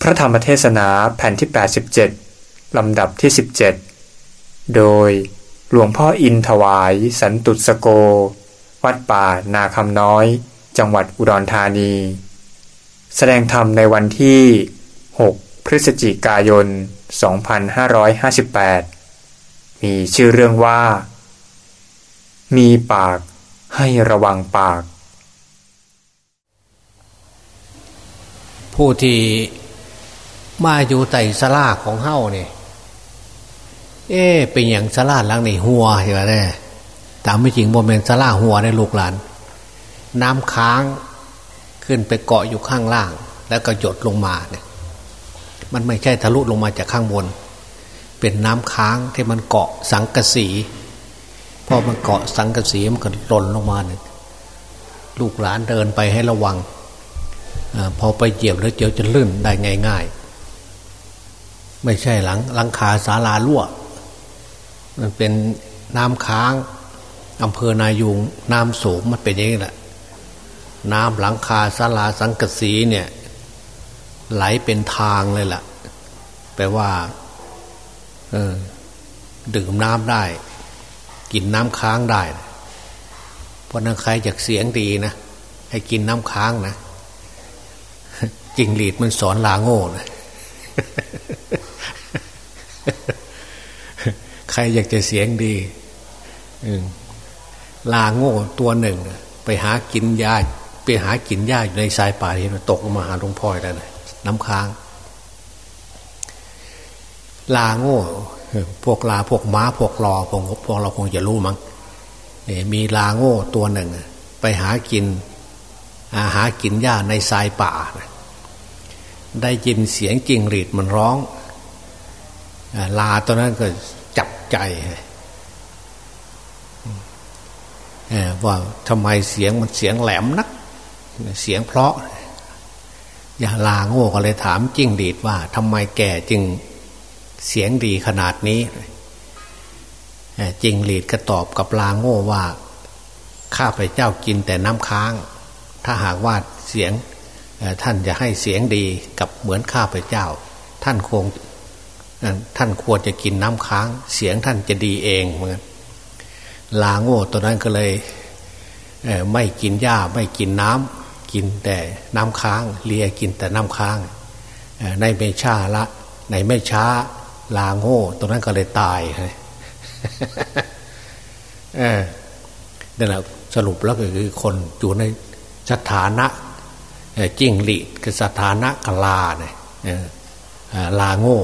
พระธรรมเทศนาแผ่นที่ 87 ลำดับที่ 17 โดยหลวงพ่ออินถวาย สันตุสโก วัดป่านาคำน้อย จังหวัดอุดรธานี แสดงธรรมในวันที่ 6 พฤศจิกายน 2558 มีชื่อเรื่องว่า มีปากให้ระวังปาก ผู้ที่ มาอยู่ใต้สลาของเฮ้าเนี่ยเอ๊เป็นอย่างสลาหลังนี่หัวใช่ไหมเนี่ยตามไม่จริงโมเมนสลาหัวในลูกหลาน น้ำค้างขึ้นไปเกาะอยู่ข้างล่าง แล้วก็หยดลงมาเนี่ย มันไม่ใช่ทะลุลงมาจากข้างบน เป็นน้ำค้างที่มันเกาะสังกะสีพอมันเกาะสังกะสีมันก็หล่นลงมาเนี่ยลูกหลานเดินไปให้ระวังอพอไปเหยียบแล้วเจียวจะลื่นได้ง่ายๆ ไม่ใช่หลังหลังคาศาลารั่ว มันเป็นน้ำค้างอำเภอนายูงน้ำสูงมันเป็นอย่างนี้แหละน้ำหลังคาศาลาสังกสีเนี่ย ไหลเป็นทางเลยล่ะ แปลว่า เออ ดื่มน้ำได้ กินน้ำค้างได้ เพราะนั้นใครอยากเสียงดีนะ ให้กินน้ำค้างนะจิงหลีดมันสอนลาโง่นะ ใครอยากจะเสียงดีลาโง่ตัวหนึ่ง ไปหากินยาไปหากินหญ้าอยู่ในสายป่าที่ตกลงมาหาหลวงพ่อแล้วนะน้ำค้าง ลาโง่ พวกลาพวกม้าพวกรอพวกพวกเราคงจะรู้มั้งมีลาโง่ตัวหนึ่ง ไปหากินหากินหญ้าในทรายป่า ได้ยินเสียงจิงหรีดมันร้อง ลาตัวนั้นก็จับใจว่าทำไมเสียงมันเสียงแหลมนัก เสียงเพราะ อย่าลาโง่ก็เลยถามจิ้งดีดว่าทำไมแกจึงเสียงดีขนาดนี้จิงหลีดก็ตอบกับลาโง่ว่า ข้าพเจ้ากินแต่น้ำค้าง ถ้าหากว่าเสียงท่านจะให้เสียงดีกับเหมือนข้าพเจ้า ท่านคง ท่านควรจะกินน้ำค้าง เสียงท่านจะดีเองเหมือนลาโง่ตัวนั้นก็เลยไม่กินหญ้าไม่กินน้ำกินแต่น้ำค้าง เลียกินแต่น้ำค้างในไม่ช้าละในไม่ช้า ลาโง่ตัวนั้นก็เลยตายเออนั่นแหละสรุปแล้วก็คือคนอยู่ในสถานะจิ้งหลีดคือสถานะกลาเนี่ยลาโง่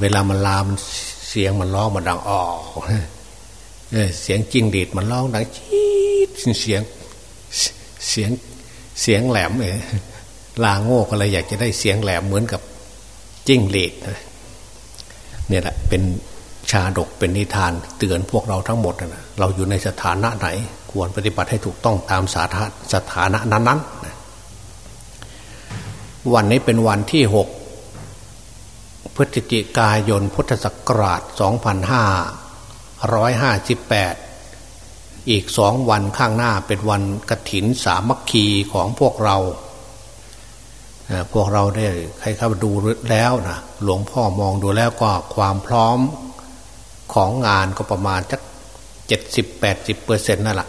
เวลามันลามันเสียงมันร้องมันดังอ๋อเสียงจิ้งหลีดมันร้องดังจี๊ดเสียงเสียงเสียงแหลมเลยลาโง่ก็เลยอยากจะได้เสียงแหลมเหมือนกับจิ้งหลีดเนี่ยแหละเป็นชาดกเป็นนิทาน เตือนพวกเราทั้งหมดนะเราอยู่ในสถานะไหน ควรปฏิบัติให้ถูกต้องตามสาธาสถานะนั้นๆวันนี้เป็นวันที่หก พฤศจิกายนพุทธศักราช 2558 อีกสองวันข้างหน้าเป็นวันกระถินสามัคคีของพวกเรา พวกเราได้ใครเข้าดูแล้วนะหลวงพ่อมองดูแล้วก็ความพร้อมของงานก็ประมาณสักเจ็ดสิบแปดสิบเปอร์เซ็นต์นั่นแหละ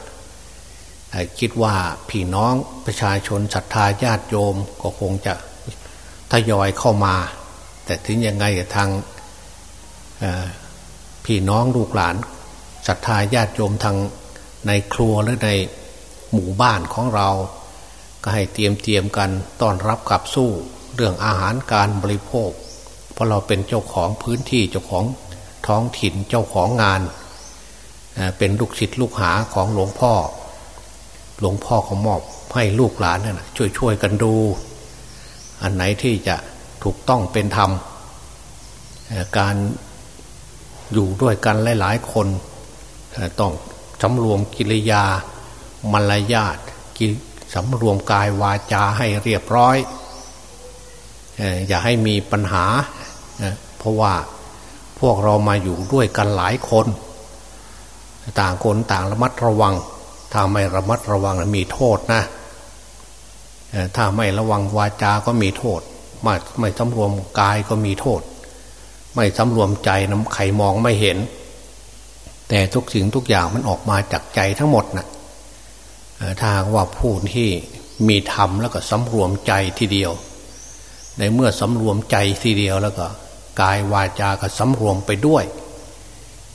คิดว่าพี่น้องประชาชนศรัทธาญาติโยมก็คงจะทยอยเข้ามา แต่ถึงยังไงทางพี่น้องลูกหลานศรัทธาญาติโยมทางในครัวหรือในหมู่บ้านของเรา ก็ให้เตรียมเตรียมกันต้อนรับกับสู้เรื่องอาหารการบริโภค เพราะเราเป็นเจ้าของพื้นที่เจ้าของท้องถิ่นเจ้าของงาน เป็นลูกศิษย์ลูกหาของหลวงพ่อ หลวงพ่อเขามอบให้ลูกหลานนะช่วยช่วยกันดู อันไหนที่จะ ถูกต้องเป็นธรรม การอยู่ด้วยกันหลาย ๆ คนต้องสำรวมกิริยามารยาทสำรวมกายวาจาให้เรียบร้อย อย่าให้มีปัญหา เพราะว่าพวกเรามาอยู่ด้วยกันหลายคน ต่างคนต่างระมัดระวัง ถ้าไม่ระมัดระวังมีโทษนะ ถ้าไม่ระวังวาจาก็มีโทษ ไม่ไม่สำรวมกายก็มีโทษ ไม่สำรวมใจน้ำไขมองไม่เห็น แต่ทุกสิ่งทุกอย่างมันออกมาจากใจทั้งหมดนะถ้าว่าผู้ที่มีธรรมแล้วก็สำรวมใจทีเดียว ในเมื่อสำรวมใจทีเดียวแล้วก็กายวาจาก็สำรวมไปด้วย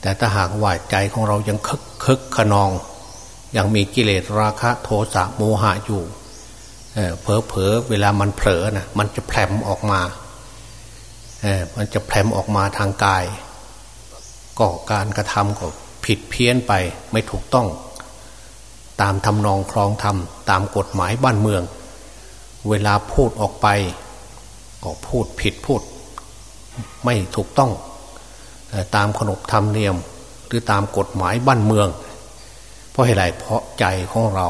แต่ถ้าหากว่าใจของเรายังคึกคึกขนอง ยังมีกิเลสราคะโทสะโมหะอยู่ เผลอเผลอเวลามันเผลอนะมันจะแผลมออกมาเออมันจะแผลมออกมาทางกาย ก็การกระทำก็ผิดเพี้ยนไปไม่ถูกต้อง ตามทำนองครองธรรมตามกฎหมายบ้านเมือง เวลาพูดออกไป ก็พูดผิดพูด ไม่ถูกต้อง ตามขนบธรรมเนียมหรือตามกฎหมายบ้านเมือง เพราะเหตุไรเพราะใจของเรา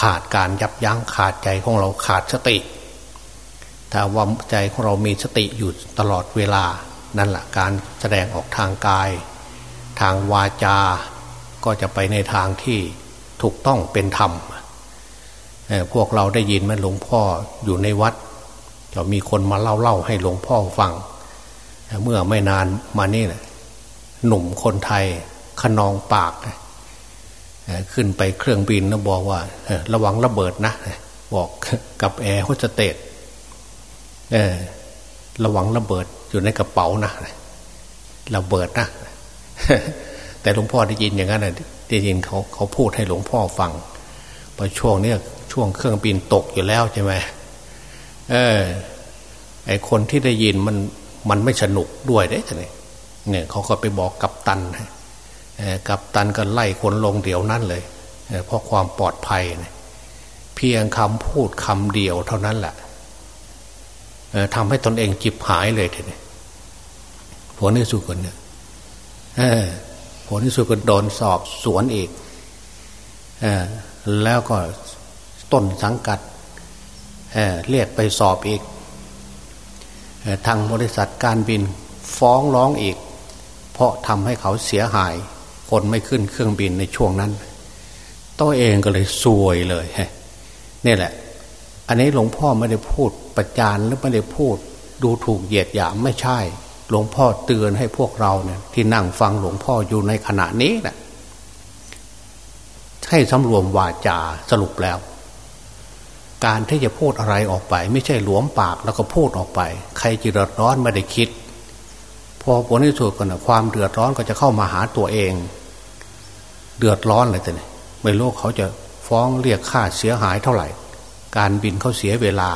ขาดการยับยั้งขาดใจของเราขาดสติ ถ้าว่าใจของเรามีสติอยู่ตลอดเวลา นั่นแหละการแสดงออกทางกาย ทางวาจา ก็จะไปในทางที่ถูกต้องเป็นธรรม พวกเราได้ยินไหมหลวงพ่ออยู่ในวัดจะมีคนมาเล่าเล่าให้หลวงพ่อฟัง เมื่อไม่นานมานี่หละหนุ่มคนไทยขนองปาก ขึ้นไปเครื่องบินนะบอกว่าระวังระเบิดนะ บอกกับแอร์โฮสเตสระวังระเบิดอยู่ในกระเป๋านะระเบิดนะแต่หลวงพ่อได้ยินอย่างนั้นได้ยินเขาเขาพูดให้หลวงพ่อฟังพอช่วงนี้ช่วงเครื่องบินตกอยู่แล้วใช่ไหมเออไอคนที่ได้ยินมันมันไม่สนุกด้วยได้ไหมเนี่ยเขาก็ไปบอกกับตัน กับตันก็ไล่คนลงเดี๋ยวนั้นเลยเพราะความปลอดภัยเพียงคำพูดคำเดียวเท่านั้นแหละทำให้ตนเองจิบหายเลยทีนี้ผลที่สุดคนเนี่ยผลที่สุดก็โดนสอบสวนอีกแล้วก็ต้นสังกัดเเรียกไปสอบอีกทางบริษัทการบินฟ้องร้องอีก เพราะทำให้เขาเสียหาย คนไม่ขึ้นเครื่องบินในช่วงนั้น ตัวเองก็เลยซวยเลยนี่แหละ อันนี้หลวงพ่อไม่ได้พูดประจานหรือไม่ได้พูด ดูถูกเหยียดหยามไม่ใช่ หลวงพ่อเตือนให้พวกเราเนี่ยที่นั่งฟังหลวงพ่ออยู่ในขณะนี้นะให้สำรวมวาจาสรุปแล้ว การที่จะพูดอะไรออกไป ไม่ใช่หลวมปากแล้วก็พูดออกไป ใครจะเดือดร้อนไม่ได้คิดพอผลที่สุดก็นะความเดือดร้อนก็จะเข้ามาหาตัวเอง เดือดร้อนเลยแต่เนี่ยไม่รู้เขาจะฟ้องเรียกค่าเสียหายเท่าไหร่ การบินเขาเสียเวลา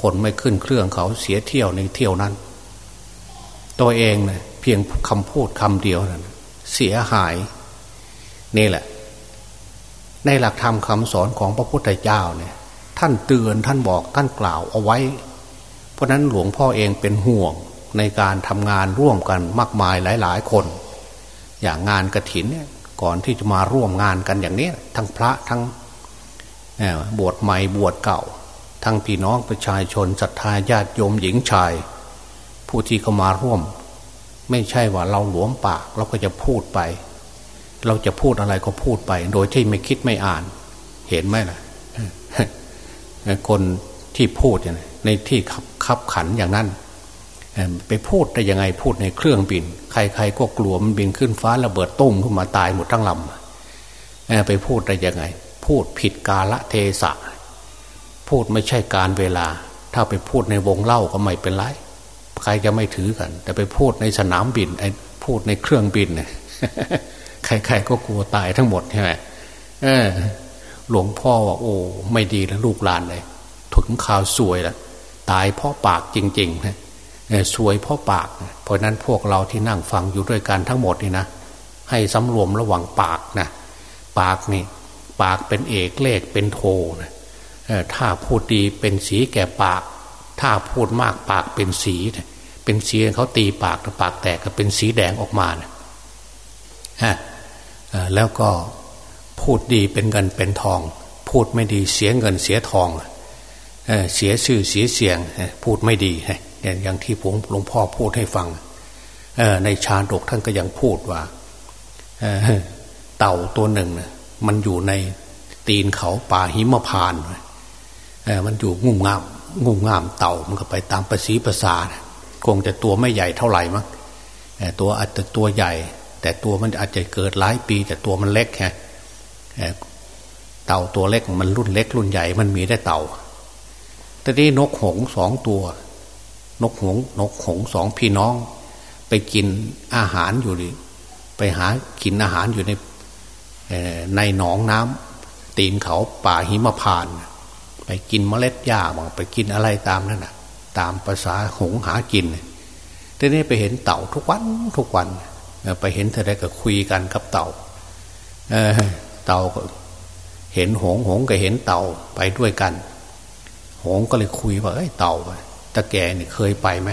คนไม่ขึ้นเครื่องเขาเสียเที่ยวในเที่ยวนั้น ตัวเองเนะเพียงคำพูดคำเดียวนั้นเสียหาย นี่แหละ ในหลักธรรมคำสอนของพระพุทธเจ้าเนี่ย ท่านเตือนท่านบอกท่านกล่าวเอาไว้ เพราะนั้นหลวงพ่อเองเป็นห่วงในการทำงานร่วมกันมากมายหลาย ๆ คน อย่างงานกระถินเนี่ย ก่อนที่จะมาร่วมงานกันอย่างนี้ทั้งพระทั้งบวชใหม่บวชเก่า ทั้งพี่น้องประชาชนศรัทธาญาติโยมหญิงชาย ผู้ที่เข้ามาร่วม ไม่ใช่ว่าเราหลวมปากเราก็จะพูดไป เราจะพูดอะไรก็พูดไป โดยที่ไม่คิดไม่อ่าน เห็นไหมล่ะคนที่พูดในที่ขับขับขันอย่างนั้น ไปพูดได้ยังไงพูดในเครื่องบิน ใคร ๆ ก็กลัวมันบินขึ้นฟ้าระเบิดตุ้มขึ้นมาตายหมดทั้งลำไปพูดได้ยังไง พูดผิดกาละเทศะ พูดไม่ใช่การเวลา ถ้าไปพูดในวงเล่าก็ไม่เป็นไรใครจะไม่ถือกัน แต่ไปพูดในสนามบินไอ้พูดในเครื่องบินเนี่ยใครๆก็กลัวตายทั้งหมดใช่ไหมหลวงพ่อว่าโอ้ ไม่ดีแล้วลูกหลานเลยถึงข่าวสวยล้วตายเพราะปากจริงๆนะ สวยเพราะปาก เพราะนั้นพวกเราที่นั่งฟังอยู่ด้วยกันทั้งหมดนี่นะให้สำรวมระหว่างปากนะปากนี่ปากเป็นเอกเลขเป็นโทนะถ้าพูดดีเป็นสีแก่ปาก ถ้าพูดมากปากเป็นสีนะเป็นสีเขาตีปากปากแตกก็เป็นสีแดงออกมานะฮะแล้วก็พูดดีเป็นเงินเป็นทอง พูดไม่ดีเสียเงินเสียทองเสียชื่อเสียเสียง พูดไม่ดี อย่างที่ผมหลวงพ่อพูดให้ฟังในชาดกท่านก็ยังพูดว่าเต่าตัวหนึ่งมันอยู่ในตีนเขาป่าหิมพานมันอยู่งุ่มงามงุ่มงามเต่ามันก็ไปตามประสีภาษาคงจะตัวไม่ใหญ่เท่าไหร่มั้งตัวอาจจะตัวใหญ่ แต่ตัวมันอาจจะเกิดหลายปี แต่ตัวมันเล็กฮะเต่าตัวเล็กมันรุ่นเล็ก รุ่นใหญ่มันมีได้เต่าแต่นี่นกหงสองตัว นกหงนกหงสองพี่น้อง ไปกินอาหารอยู่ดิไปหากินอาหารอยู่ในในหนองน้ำตีนเขาป่าหิมพาน ไปกินเมล็ดหญ้าบางไปกินอะไรตามนั่นน่ะ ตามภาษาหงหากินทีนี้ไปเห็นเต่าทุกวันทุกวัน ไปเห็นเธอได้ก็คุยกันกับเต่าเเต่าก็เห็นหงหงก็เห็นเต่าไปด้วยกัน หงก็เลยคุยว่าเอ้ยเต่า ตะแกนี่เคยไปไหม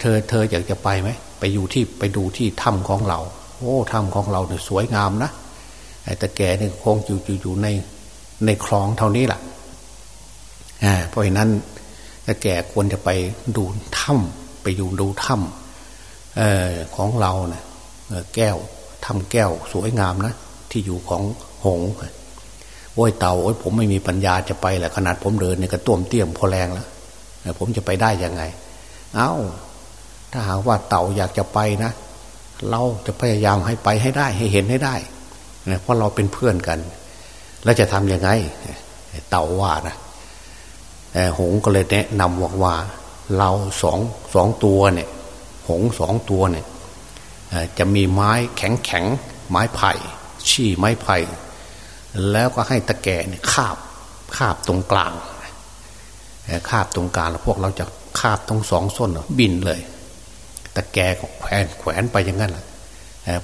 เธอเธออยากจะไปไหมไปอยู่ที่ไปดูที่ถ้ำของเรา โอ้ถ้ำของเราเนี่ยสวยงามนะไอ้ตะแกนี่คงอยู่อยู่อยู่ในในคลองเท่านี้แหละเพราะฉะนั้นตะแกควรจะไปดูถ้ำไปอยู่ดูถ้ำออของเราเนะี่ยแก้วถ้ำแก้วสวยงามนะที่อยู่ของหงโอ้ยเต่าโอ้ยผมไม่มีปัญญาจะไปแหละขนาดผมเดินเนี่ยก็ต้วมเตี้ยมพอแรงแล้ว ผมจะไปได้ยังไง เอา้า ถ้าหากว่าเต่าอยากจะไปนะ เราจะพยายามให้ไปให้ได้ให้เห็นให้ได้เพราะเราเป็นเพื่อนกัน แล้วจะทำยังไง เต่าว่านะหงก็เลยแนะนำบอกว่า เราสองสองตัวเนี่ย หงสองตัวเนี่ยจะมีไม้แข็งแข็งไม้ไผ่ชี้ไม้ไผ่แล้วก็ให้ตะแก่เนี่ยคาบคาบตรงกลาง คาบตรงกลางแล้วพวกเราจะคาบตรงสองส้นบินเลยตะแกแขวนแขวนไปอย่างนั้นแหละ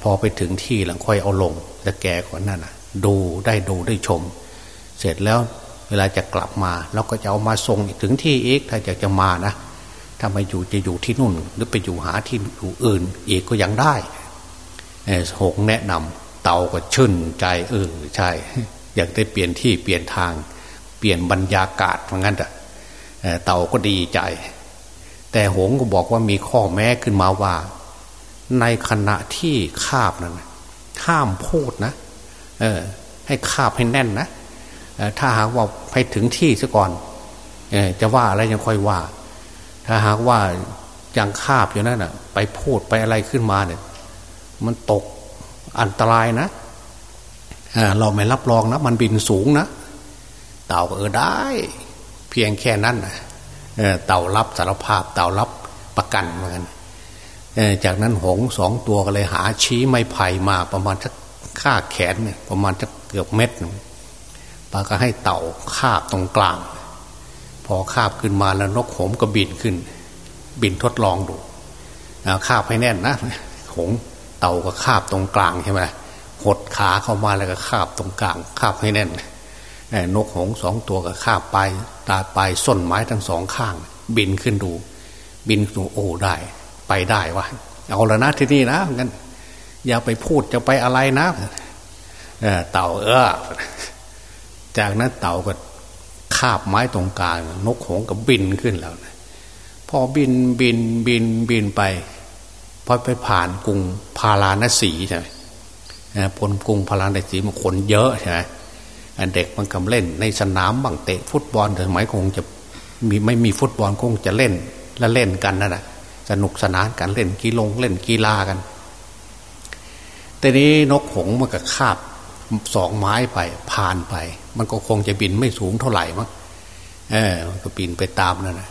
พอไปถึงที่หลังค่อยเอาลงตะแกก่อนนั่นนะดูได้ดูได้ชม เสร็จแล้วเวลาจะกลับมาเราก็จะเอามาส่งถึงที่เอกถ้าอยากจะมานะถ้ามาอยู่จะอยู่ที่นู่น หรือไปอยู่หาที่อยู่อื่นเอกก็ยังได้หงแนะนำเต่าก็ชื่นใจเออใช่ อยากได้เปลี่ยนที่เปลี่ยนทาง เปลี่ยนบรรยากาศเหมือนกันแต่ เต่าก็ดีใจ แต่หงก็บอกว่ามีข้อแม้ขึ้นมาว่า ในขณะที่คาบนั้นห้ามพูดนะ เออ ให้คาบให้แน่นนะถ้าหากว่าไปถึงที่ซะก่อนอจะว่าอะไรยังค่อยว่า ถ้าหากว่ายังคาบอยู่นั่นอะ ไปพูดไปอะไรขึ้นมาเนี่ย มันตกอันตรายนะเราไม่รับรองนะ มันบินสูงนะเต่าก็เออได้ พียงแค่นั้นเต่ารับสารภาพเต่ารับประกันเหมือนกันจากนั้นหงสองตัวก็เลยหาชี้ไม้ไผ่มาประมาณสักข้าแขนเนี่ยประมาณสักเกือบเม็ดปาก็ให้เต่าคาบตรงกลาง พอคาบขึ้นมาแล้วนกหงก็บินขึ้น บินทดลองดูคาบให้แน่นนะหงเต่าก็คาบตรงกลางใช่ไหมหดขาเข้ามาแล้วก็คาบตรงกลางคาบให้แน่น นกหงสองตัวก็คาบไปตาปลายส้นไม้ทั้งสองข้าง บินขึ้นดู บินดูโอ้ได้ ไปได้วะเอาละนะที่นี่นะงั้นอย่าไปพูดจะไปอะไรนะเต่าเออ จากนั้นเต่าก็คาบไม้ตรงกลาง นกหงก็บินขึ้นแล้วนะพอบินบินบินบินไปพอไปผ่านกรุงพาราณสีใช่ไหมพลกรุงพาราณสีมันคนเยอะใช่ไหม เด็กมันกำเล่น ในสนามบังเตะฟุตบอลแต่สมัยคงจะมีไม่มีฟุตบอลคงจะเล่นและเล่นกันนั่นแหละสนุกสนานกันเล่นกีฬงเล่นกีฬากัน แต่นี้นกหงมันก็คาบสองไม้ไปผ่านไป มันก็คงจะบินไม่สูงเท่าไหร่มั้งเออมันก็บินไปตามนั่นนะ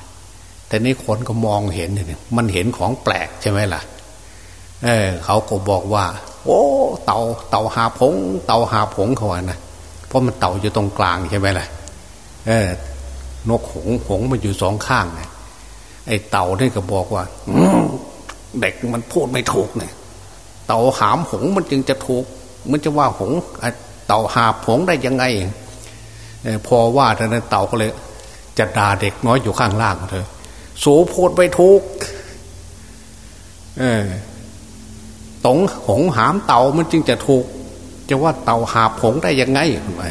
แต่นี้คนก็มองเห็นเนี่ยมันเห็นของแปลกใช่ไหมล่ะ เออเขาก็บอกว่า โอ้ เต่าเต่าหาผง เต่าหาผงเขาอะนะเราะมันเต่าอยู่ตรงกลางใช่ไหมล่ะเออนกหงหงมันอยู่สองข้างไงไอ้เต่านี่ก็บอกว่าเด็กมันพูดไม่ถูกเนี่ยเต่าหามหงมันจึงจะถูก มันจะว่าหงเต่าหาผงได้ยังไงพอว่าแต่นั้นเต่าก็เลย จะด่าเด็กน้อยอยู่ข้างล่างเธอสูพูดไม่ถูกเออตงหงหามเต่ามันจึงจะถูก จะว่าเต่าหาผงได้ยังไงไป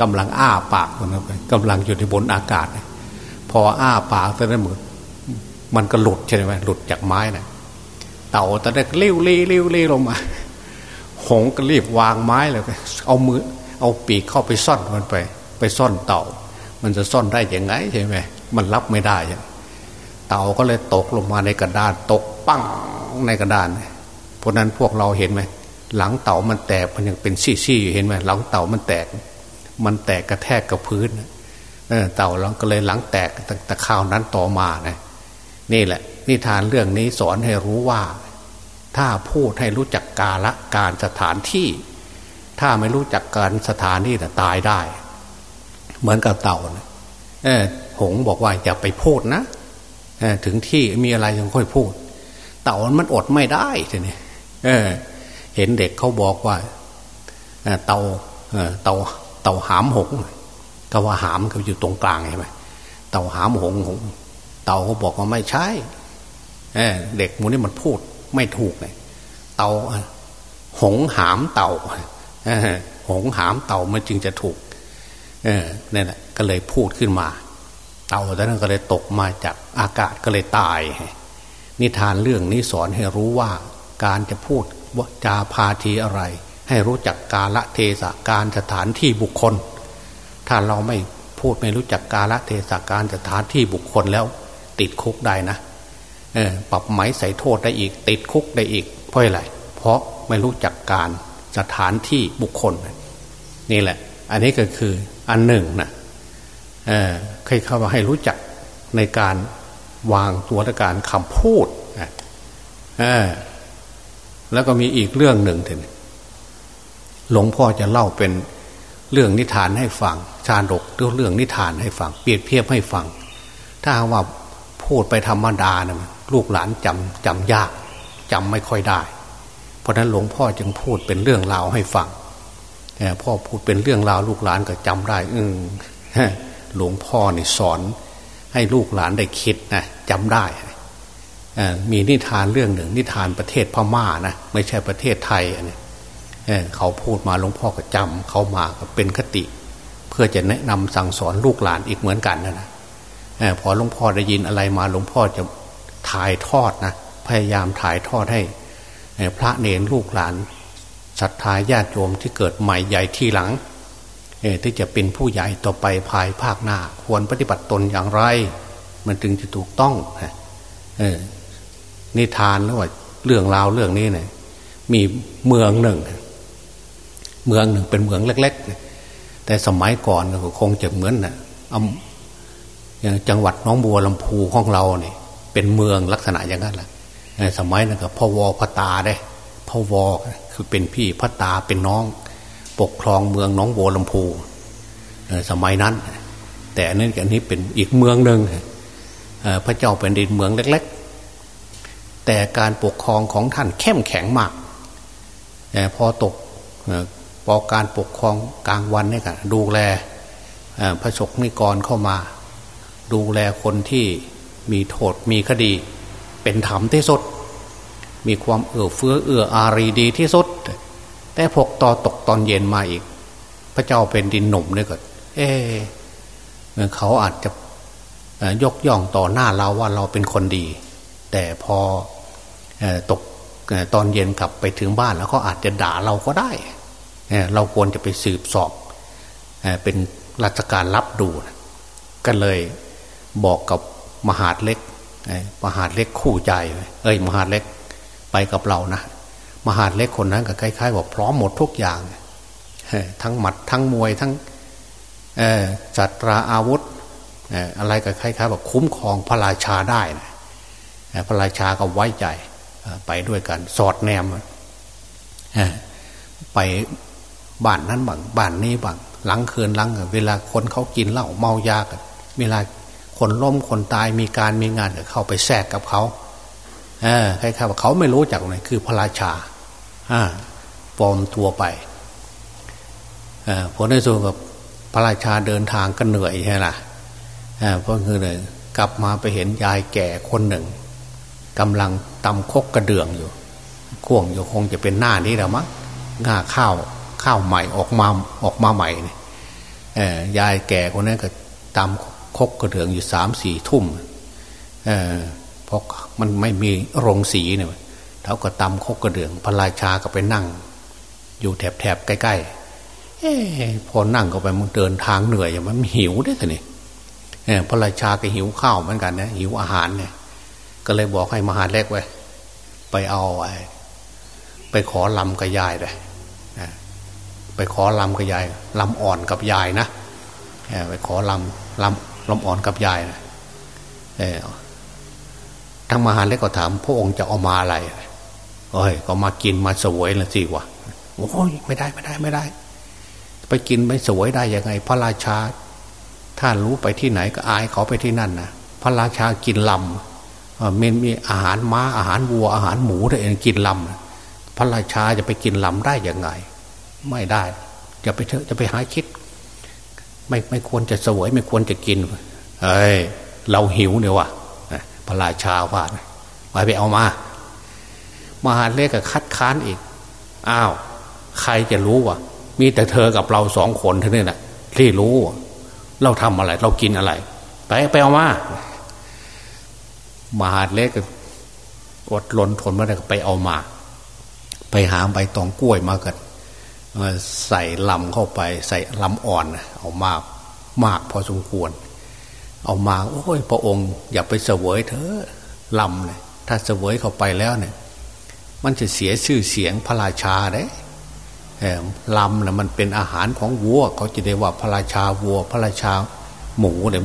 กำลังอ้าปากมันไปกำลังอยู่ในบนอากาศ พออ้าปากตอนนั้นมือมันก็หลุดใช่ไหมหลุดจากไม้นะ่ะเต่าตอนนั้นเลี้ยวเลี้ยวเลี้ยวเลี้ยวลงมา หงก็รีบวางไม้เลยเอามือ เอาปีกเข้าไปซ่อนมันไป ไปซ่อนเต่า มันจะซ่อนได้ยังไงใช่ไหมมันรับไม่ได้เต่าก็เลยตกลงมาในกระดาน ตกปั้งในกระดานเพราะนั้นพวกเราเห็นไหม หลังเต่ามันแตกมันยังเป็นซี่ๆอยู่เห็นไหมหลังเต่ามันแตก มันแตกกระแทกกับพื้นเต่าเราก็เลยหลังแตกแต่ข่าวนั้นต่อมานะนี่แหละ นิทานเรื่องนี้สอนให้รู้ว่า ถ้าพูดให้รู้จักกาละการสถานที่ ถ้าไม่รู้จักการสถานที่นะตายได้ เหมือนกับเต่านะหงบอกว่าอย่าไปพูดนะถึงที่มีอะไรยังค่อยพูด เต่ามันอดไม่ได้ทีนี้เออ เห็นเด็กเขาบอกว่าเต่าเต่าเต่าหามหงก็ว่าหามก็อยู่ตรงกลางใช่ไหมเต่าหามหงหงเต่าก็บอกว่าไม่ใช่เเด็กมูนี่มันพูดไม่ถูกเลยเต่าหงหามเต่าหงหามเต่ามันจึงจะถูกเนี่ยแหละก็เลยพูดขึ้นมา เต่าตอนนั้นก็เลยตกมาจากอากาศก็เลยตาย นิทานเรื่องนี้สอนให้รู้ว่าการจะพูด ว่าจาพาทีอะไร ให้รู้จักกาละเทศะการสถานที่บุคคล ถ้าเราไม่พูดไม่รู้จักกาละเทศะการสถานที่บุคคลแล้ว ติดคุกได้นะปรับไหมใส่โทษได้อีก ติดคุกได้อีก เพราะอะไร เพราะไม่รู้จักการสถานที่บุคคล นี่แหละ อันนี้ก็คืออันหนึ่งนะเคยเข้ามาให้รู้จักในการวางตัวการคำพูด แล้วก็มีอีกเรื่องหนึ่งถึงหลวงพ่อจะเล่าเป็นเรื่องนิทานให้ฟัง ชาดกเรื่องนิทานให้ฟัง เปรียบเทียบให้ฟัง ถ้าว่าพูดไปธรรมดานะลูกหลานจำจำยากจำไม่ค่อยได้ เพราะนั้นหลวงพ่อจึงพูดเป็นเรื่องราวให้ฟังพ่อพูดเป็นเรื่องราวลูกหลานก็จำได้ อืหลวงพ่อนี่สอนให้ลูกหลานได้คิดนะจำได้ มีนิทานเรื่องหนึ่ง นิทานประเทศพม่านะไม่ใช่ประเทศไทยอันนี้เขาพูดมาหลวงพ่อก็จำเขามาเป็นคติ เพื่อจะแนะนำสั่งสอนลูกหลานอีกเหมือนกันนะนะพอหลวงพ่อได้ยินอะไรมาหลวงพ่อจะถ่ายทอดนะพยายามถ่ายทอดให้พระเนรลูกหลานศรัทธาญาติโยมที่เกิดใหม่ใหญ่ที่หลังที่จะเป็นผู้ใหญ่ต่อไปภายภาคหน้า ควรปฏิบัติตนอย่างไร มันจึงจะถูกต้อง นิทานแล้วว่าเรื่องราวเรื่องนี้เนี่ยมีเมืองหนึ่ง เมืองหนึ่งเป็นเมืองเล็ก ๆ แต่สมัยก่อนก็คงจะเหมือนนะ่ะอย่างจังหวัดน้องบัวลำพูของเราเนี่ยเป็นเมืองลักษณะอย่างนั้นแหละสมัยนั้นก็พ่อวอพตาได้พ่อวอคือเป็นพี่พตาเป็นน้อง ปกครองเมืองน้องบัวลำพูสมัยนั้น แต่อันนี้อันนี้เป็นอีกเมืองหนึ่งพระเจ้าเป็นดินเมืองเล็กๆ แต่การปกครองของท่านเข้มแข็งมากพอตกพอการปกครองกลางวันนี่กันดูแลพระศกนิกรเข้ามา ดูแลคนที่มีโทษมีคดี เป็นธรรมที่สุด มีความเอื้อเฟื้อเอื้ออารีดีที่สุด แต่พกต่อตกตอนเย็นมาอีก พระเจ้าเป็นดินหนุ่มเนี่ยก็เออเขาอาจจะยกย่องต่อหน้าเราว่าเราเป็นคนดี แต่พอตกตอนเย็นกลับไปถึงบ้านแล้วก็อาจจะด่าเราก็ได้ เราควรจะไปสืบสอบเป็นราชการรับดูก็เลยบอกกับมหาดเล็กมหาดเล็กคู่ใจ เอ้ยมหาดเล็กไปกับเรานะมหาดเล็กคนนั้นก็คล้ายๆบอกพร้อมหมดทุกอย่างทั้งหมัดทั้งมวยทั้งจัตราอาวุธอะไรก็คล้ายๆแบบคุ้มครองพระราชาได้นะ พระราชาก็ไว้ใจไปด้วยกันสอดแนมไปบ้านนั้นบ้างบ้านนี้บ้างหลังเคืนหลังเวลาคนเขากินเหล้าเมายากันเวลาคนล้มคนตายมีการมีงานเข้าไปแทรกกับเขาเออใครๆว่าเขาไม่รู้จักเลยคือพระราชาอ่าปลอมตัวไปอผลในส่วนกับพระราชาเดินทางก็เหนื่อยใช่ไหมล่ะเพราะคือเลยกลับมาไปเห็นยายแก่คนหนึ่ง กำลังตำคกกระเดื่องอยู่ข่วงอยู่คงจะเป็นหน้านี้แหละมั้งง่าข้าวข้าวใหม่ออกมาออกมาใหม่เนี่ยยายแก่คนนั้นก็ตำคกกระเดื่องอยู่สามสี่ทุ่มเออเพราะมันไม่มีโรงสีเนี่ยเขาก็ตำคกกระเดื่องพระราชาก็ไปนั่ง อยู่แถบแถบใกล้ๆเอพอนั่งก็ไปมันเดินทางเหนื่อยอย่างมันหิวได้ทีนี่พระราชาก็หิวข้าวเหมือนกันนะหิวอาหารเนี่ย ก็เลยบอกให้มหาเล็กไว้ ไปเอาไอ้ไปขอลำกับยายเลยไปขอลำกับยายลำอ่อนกับยายนะไปขอลำลำลำอ่อนกับยายนะทั้งมหาเล็กก็ถามพระองค์จะเอามาอะไรเอ้ยก็มากินมาสวยละสิวะโอ้ยไม่ได้ไม่ได้ไม่ได้ ไปกินไม่สวยได้ยังไง พระราชา ถ้ารู้ไปที่ไหนก็อายเขาไปที่นั่นนะพระราชากินลำ มันมีอาหารม้าอาหารวัวอาหารหมูแต่เองกินลำพระราชาจะไปกินลำได้ยังไง ไม่ได้จะไปเถอะจะไปหาคิด ไม่ไม่ควรจะสวยไม่ควรจะกิน เอ้ยเราหิวเนี่ยวะพระราชาว่าไปไปเอามา มหาเล็กก็คัดค้านอีก อ้าว ใครจะรู้วะมีแต่เธอกับเราสองคนเท่านั้นแหละที่รู้ เราทำอะไร เรากินอะไร ไปไปเอามา มหาเล็กกดล้นทนมาได้ไปเอามา ไปหาใบตองกล้วยมากันใส่ลำเข้าไป ใส่ลำอ่อน เอามากมากพอสมควร เอามาโอ้ยพระองค์อย่าไปเสวยเถอะลำเลยถ้าเสวยเข้าไปแล้วเนี่ย มันจะเสียชื่อเสียงพระราชาเด้ลำนะมันเป็นอาหารของวัว เขาจะได้ว่าพระราชาวัว พระราชาหมูเนี่ย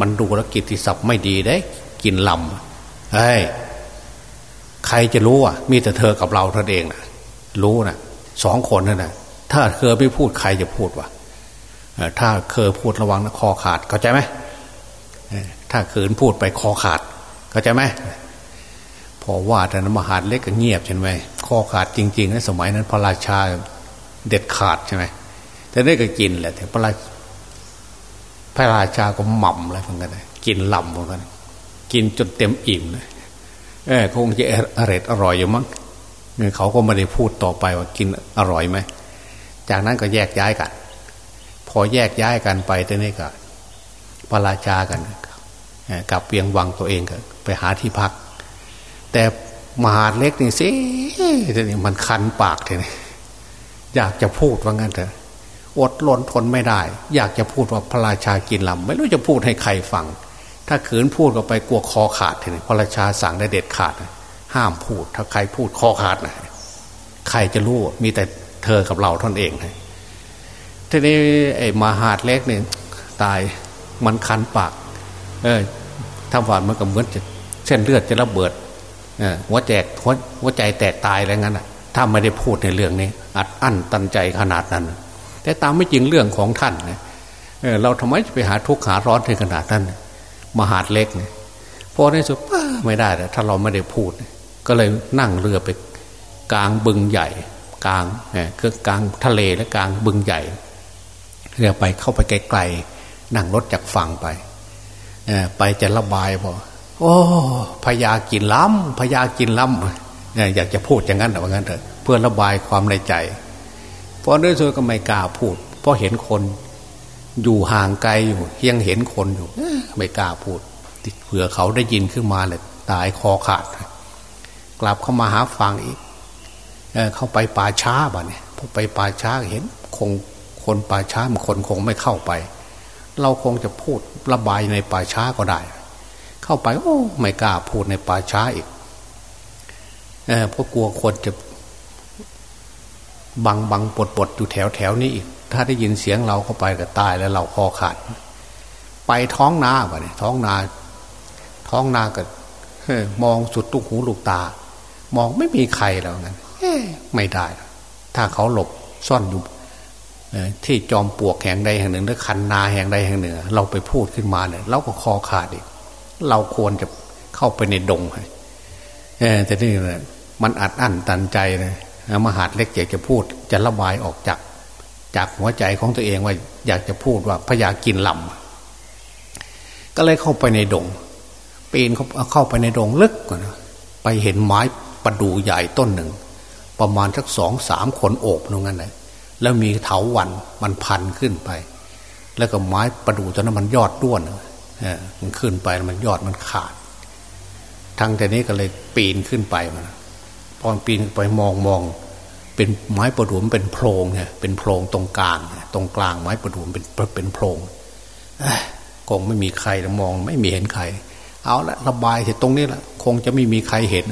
มันดูแลกิจที่ศัพท์ไม่ดีได้ กินลำเฮ้ยใครจะรู้อะ มีแต่เธอกับเราเท่าเองนะรู้นะสองคนนั่นนะถ้าเคยไม่พูดใครจะพูดวะถ้าเคยพูดระวังนะคอขาดเข้าใจไหมถ้าเขินพูดไปคอขาดเข้าใจไหมพอว่าแต่นมหาดเล็กก็เงียบใช่ไหมคอขาดจริงๆในสมัยนั้น พระราชาเด็ดขาดใช่ไหมแต่ได้ก็กินแหละแต่พระราพระราชาก็หม่ำอะไรเหมือนกันกินลำเหมือนกัน กินจนเต็มอิ่มเลยเออคงจะอร่อยอร่อยอยู่มั้งเขาก็ไม่ได้พูดต่อไปว่ากินอร่อยไหมจากนั้นก็แยกย้ายกัน พอแยกย้ายกันไปแต่นี่ก็พระราชากันกับเวียงวังตัวเองก็ไปหาที่พัก แต่มหาเล็กนี่สิทีนี้มันคันปากทีนี้อยากจะพูดว่างั้นเถอะอดล้นทนไม่ได้ อยากจะพูดว่าพระราชากินลำไม่รู้จะพูดให้ใครฟัง ถ้าขืนพูดออกไปกลัวคอขาดทีนี้พระราชาสั่งได้เด็ดขาด ห้ามพูด ถ้าใครพูดคอขาดนะใครจะรู้มีแต่เธอกับเราท่านเองนะทีนี้ไอ้มาหาดเล็กเนี่ยตายมันคันปาก เออทำฝันมันก็เหมือนจะเส้นเลือดจะระเบิดหัวแจกหัวใจแตกตายอะไรงั้นอะถ้าไม่ได้พูดในเรื่องนี้ อัดอั้นตันใจขนาดนั้น แต่ตามไม่จริงเรื่องของท่านเนี่ยเราทำไมจะไปหาทุกข์หาร้อนถึงขนาดนั้น มหาดเล็กเนี่ยพอในสุดไม่ได้แต่ถ้าเราไม่ได้พูด ก็เลยนั่งเรือไปกลางบึงใหญ่ กลางเนี่ยคือกลางทะเลและกลางบึงใหญ่เรือไปเข้าไปไกลๆนั่งรถจากฝั่งไปไปจะระบายพอโอ้พยากินล้ำพยากินล้ำอยากจะพูดอย่างนั้นแต่ว่างั้นเถอะเพื่อระบายความในใจพราะด้วยส่วนก็ไม่กล้าพูด เพราะเห็นคน อยู่ห่างไกลอยู่ยังเห็นคนอยู่ไม่กล้าพูดเผื่อเขาได้ยินขึ้นมาเลยตายคอขาด กลับเข้ามาหาฟังอีกเเข้าไปป่าช้าบ่เนี่ยพอไปป่าช้าเห็น คงคนป่าช้ามันคนคงไม่เข้าไป เราคงจะพูดระบายในป่าช้าก็ได้ เข้าไป โอ้ไม่กล้าพูดในป่าช้าอีกเอเพราะกลัวคนจะบังบังปดปดอยู่แถวแถวนี้อีก ถ้าได้ยินเสียงเราเข้าไปก็ตายแล้วเราคอขาด ไปท้องนาบ่เนี่ยท้องนา ท้องนาก็มองสุดตุกหูลูกตา มองไม่มีใครแล้วงั้นไม่ได้ ถ้าเขาหลบซ่อนอยู่ที่จอมปลวกแห่งใดแห่งหนึ่งหรือคันนาแห่งใดแห่งหนึ่ง เราไปพูดขึ้นมาเนี่ยเราก็คอขาดอีกเราควรจะเข้าไปในดงแต่นี่มันอัดอั้นตันใจเลยมหาดเล็กอยากจะพูดจะระบายออกจาก จากหัวใจของตัวเองว่าอยากจะพูดว่าพยากินลำก็เลยเข้าไปในดงปีนเขาเข้าไปในดงลึกกว่านะไปเห็นไม้ประดู่ใหญ่ต้นหนึ่ง ประมาณสักสองสามขนโอบตรงนั้นเลยแล้วมีเถาวันมันพันขึ้นไป แล้วก็ไม้ประดู่ตอนนั้นมันยอดด้วนมันขึ้นไปมันยอดมันขาด ทางแต่นี้ก็เลยปีนขึ้นไปมันพอปีนไปมองมอง เป็นไม้ประดูมเป็นโพรงเนี่ยเป็นโพรงตรงกลาง ตรงกลางไม้ประดู่เป็นเป็นโพรงคงไม่มีใครมอง ไม่มีเห็นใคร เอาละระบายเสร็จตรงนี้ละคงจะไม่มีใครเห็น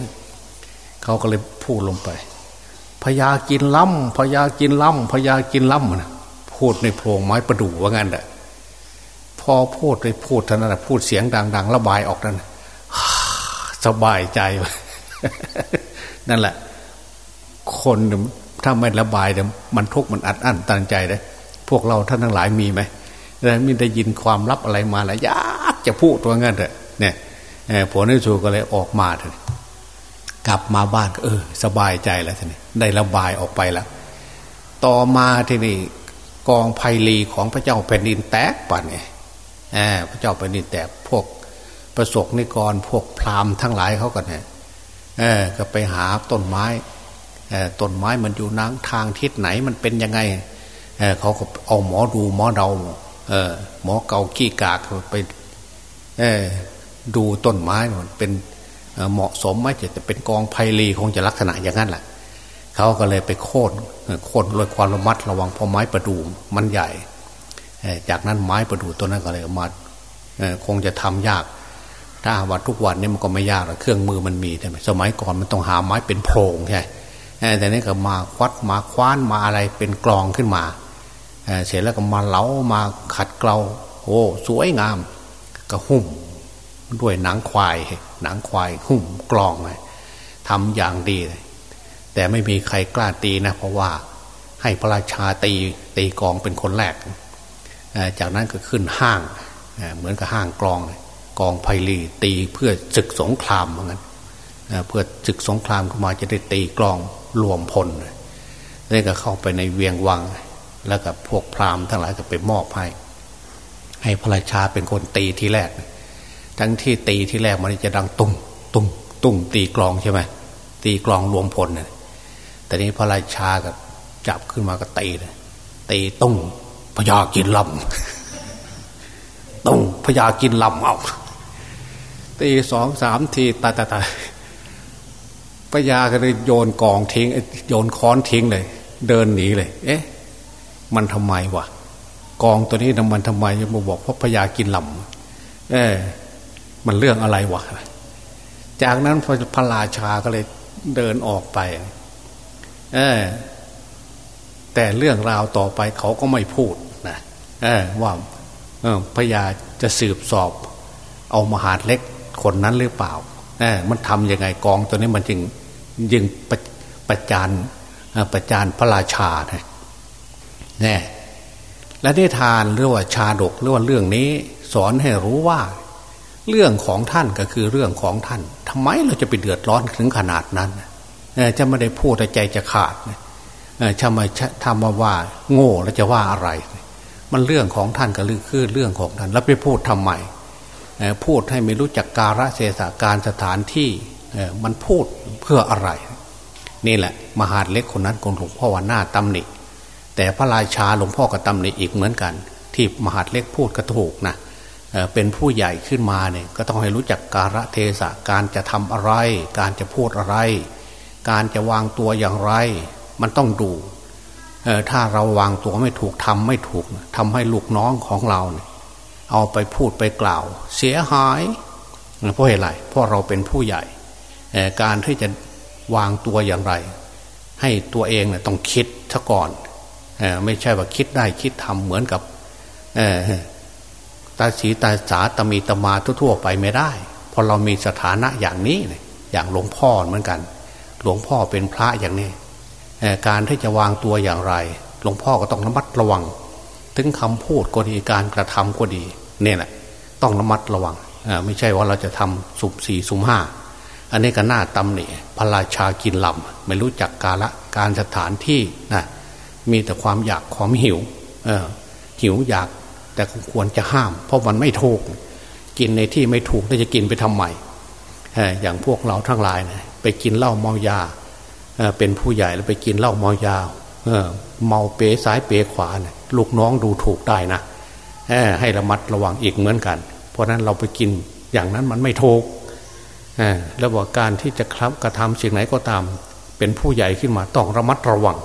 เขาก็เลยพูดลงไปพญากินล้ำพญากินล้ำพญากินล้ำนะพูดในโพรงไม้ประดู่ว่างั้นแหละพอพูดไปพูดเท่านั้นพูดเสียงดัง ๆ ระบายออกนั่นสบายใจ นั่นแหละ คนถ้าไม่ระบายเดี๋ยวมันทุกข์มันอัดอั้นตันใจเลยพวกเราท่านทั้งหลายมีไหมแล้วมีได้ยินความลับอะไรมาแล้วยากจะพูดตัวงั้นเถอะเนี่ยผลที่สุดก็เลยออกมาเถอะกลับมาบ้านเออ สบายใจแล้วทีนี้ได้ระบายออกไปแล้ว ต่อมาทีนี้กองไพลีของพระเจ้าแผ่นดินแตกป่ะเนี่ยพระเจ้าแผ่นดินแตกพวกประสบนิกรพวกพราหมณ์ทั้งหลายเขากันเนี่ยก็ไปหาต้นไม้ ต้นไม้มันอยู่นังทางทิศไหนมันเป็นยังไงเเขาก็เอาหมอดูหมอเดาหมอเกาขี้กากไปดูต้นไม้มันเป็นเหมาะสมไหมจะเป็นกองไพลีคงจะลักษณะอย่างนั้นแหละเขาก็เลยไปโค่นโค่นโดยความระมัดระวังเพราะไม้ประดู่มันใหญ่ จากนั้นไม้ประดู่ตัวนั้นก็เลยมาคงจะทำยาก ถ้าว่าทุกวันนี้มันก็ไม่ยากเครื่องมือมันมีใช่ไหมสมัยก่อนมันต้องหาไม้เป็นโพรงใช่ แต่นี้ก็มาควัดมาคว้านมาอะไรเป็นกลองขึ้นมาเสร็จแล้วก็มาเล้ามาขัดเกลาโอ้สวยงามก็หุ้มด้วยหนังควาย หนังควายหุ้มกลองเลยทำอย่างดีเลยแต่ไม่มีใครกล้าตีนะ เพราะว่าให้พระราชาตีตีกองเป็นคนแรก จากนั้นก็ขึ้นห้างเหมือนกับห้างกลอง กองไพลีตีเพื่อศึกสงครามเหมือนกันเพื่อศึกสงครามเข้ามาจะได้ตีกลอง รวมพลนี่ก็เข้าไปในเวียงวัง แล้วกับพวกพราหมณ์ทั้งหลายก็ไปมอบให้ ให้พระราชาเป็นคนตีที่แรก ทั้งที่ตีที่แรกมันจะดังตุ้งตุ้งตุ้งตีกลองใช่ไหมตีกลองรวมพลเนี่ยแต่นี้พระราชาก็จับขึ้นมาก็ตีเลยตีตุ้งพญากินลำตุ้งพญากินลำเอาตีสองสามทีตายตายตาย พญาก็เลยโยนกองทิ้งโยนค้อนทิ้งเลย เดินหนีเลย เอ๊ะ มันทำไมวะกองตัวนี้ทำมันทำไมจะมาบอกเพราะพญากินลำเอ๊ะมันเรื่องอะไรวะจากนั้นพระราชาก็เลยเดินออกไป เออแต่เรื่องราวต่อไปเขาก็ไม่พูดนะเออว่าเออพญาจะสืบสอบ เอามหาดเล็กคนนั้นหรือเปล่าเออมันทำยังไงกองตัวนี้มันจึง ยิงประประจานประจานพระราชาเนี่ยและได้ทานเรื่องว่าชาดกเรื่องว่าเรื่องนี้ สอนให้รู้ว่า เรื่องของท่านก็คือเรื่องของท่านทำไมเราจะไปเดือดร้อนถึงขนาดนั้นจะไม่ได้พูดใจจะขาดทำไมทำมาว่า โง่แล้วจะว่าอะไร มันเรื่องของท่านก็คือเรื่องของท่าน แล้วไปพูดทำไมพูดให้ไม่รู้จักการะเสสาการสถานที่ มันพูดเพื่ออะไร นี่แหละ มหาเล็กคนนั้นคนหลวงพ่อว่าหน้าตำหนิแต่พระราชาหลวงพ่อก็ตำหนิอีกเหมือนกัน ที่มหาเล็กพูดก็ถูกนะเป็นผู้ใหญ่ขึ้นมาเนี่ยก็ต้องให้รู้จักการะเทศะการจะทำอะไร การจะพูดอะไร การจะวางตัวอย่างไร มันต้องดูถ้าเราวางตัวไม่ถูกทำไม่ถูกทำให้ลูกน้องของเราเนี่ยเอาไปพูดไปกล่าว เสียหายเพราะอะไรเพราะเราเป็นผู้ใหญ่ การที่จะวางตัวอย่างไร ให้ตัวเองเนี่ยต้องคิดซะก่อนไม่ใช่ว่าคิดได้คิดทำเหมือนกับตาสีตาสาตมีตมาทั่วๆไปไม่ได้พราะเรามีสถานะอย่างนี้อย่างหลวงพ่อเหมือนกัน หลวงพ่อเป็นพระอย่างนี้การที่จะวางตัวอย่างไร หลวงพ่อก็ต้องระมัดระวัง ถึงคำพูดก็ดีการกระทำก็ดี เนี่ยแหละต้องระมัดระวังไม่ใช่ว่าเราจะทำสุบสี่สุมห้า อันนี้ก็น่าตำหนิพระราชากินลำไม่รู้จักกาละการสถานที่นะมีแต่ความอยากความหิวเออหิวอยากแต่ควรจะห้าม เพราะมันไม่ถูก กินในที่ไม่ถูกแล้วจะกินไปทำไมอย่างพวกเราทั้งหลายนะไปกินเหล้าเมายาเป็นผู้ใหญ่แล้วไปกินเหล้าเมายาเมาเป๋ซ้ายเป๋ขวานะลูกน้องดูถูกได้นะให้ระมัดระวังอีกเหมือนกัน เพราะนั้นเราไปกินอย่างนั้นมันไม่ถูก แล้วบอกการที่จะครับกระทำสิ่งไหนก็ตาม เป็นผู้ใหญ่ขึ้นมาต้องระมัดระวัง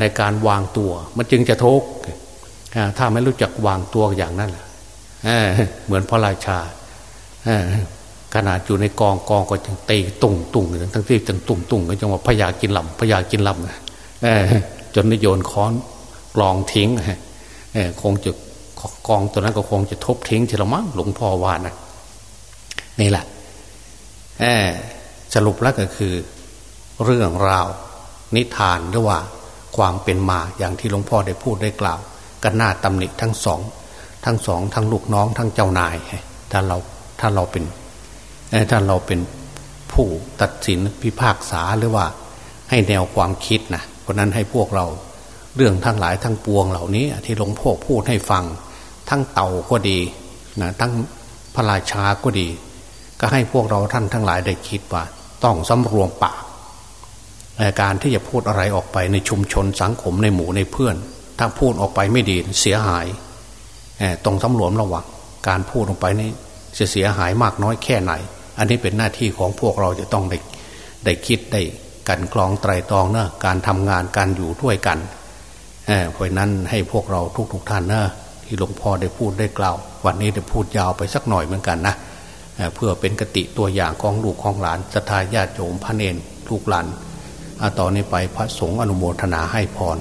ในการวางตัว มันจึงจะทุกข์ถ้าไม่รู้จักวางตัวอย่างนั้นเหมือนพระราชาขนาดอยู่ในกองกองก็ยังตีตุ่งตุ่งทั้งที่จังตุ่งตุ่งก็จังว่าพยากินลำพยากินลำจนได้โยนค้อนกลองทิ้งคงจะกองตัวนั้นก็คงจะทบทิ้งทีละมั้งหลวงพ่อว่านะนี่แหละ สรุปแล้วก็คือ เรื่องราว นิทานหรือว่าความเป็นมาอย่างที่หลวงพ่อได้พูดได้กล่าวกันหน้าตำหนิทั้งสองทั้งสองทั้งลูกน้องทั้งเจ้านายถ้าเราถ้าเราเป็นถ้าเราเป็นผู้ตัดสินพิพากษาหรือว่าให้แนวความคิดนะเพราะนั้นให้พวกเราเรื่องทั้งหลายทั้งปวงเหล่านี้ ที่หลวงพ่อพูดให้ฟัง ทั้งเต่าก็ดีนะทั้งพระราชาก็ดี ก็ให้พวกเราท่านทั้งหลายได้คิดว่า ต้องสำรวมปากการที่จะพูดอะไรออกไปในชุมชนสังคมในหมู่ในเพื่อน ถ้าพูดออกไปไม่ดีเสียหายต้องสำรวมระวังการพูดออกไปนี่จะเสียหายมากน้อยแค่ไหน อันนี้เป็นหน้าที่ของพวกเราจะต้องได้ได้คิดได้กันกรองไตรตรองเนะการทำงานการอยู่ด้วยกันเพราะนั้นให้พวกเราทุกๆทท่านนะที่หลวงพ่อได้พูดได้กล่าว วันนี้ได้พูดยาวไปสักหน่อยเหมือนกันนะ เพื่อเป็นกติตัวอย่างของลูกของหลานศรัทธาญาติโยมพระเนนลูกหลานต่อนนี้ไปพระสงฆ์อนุโมทนาให้พร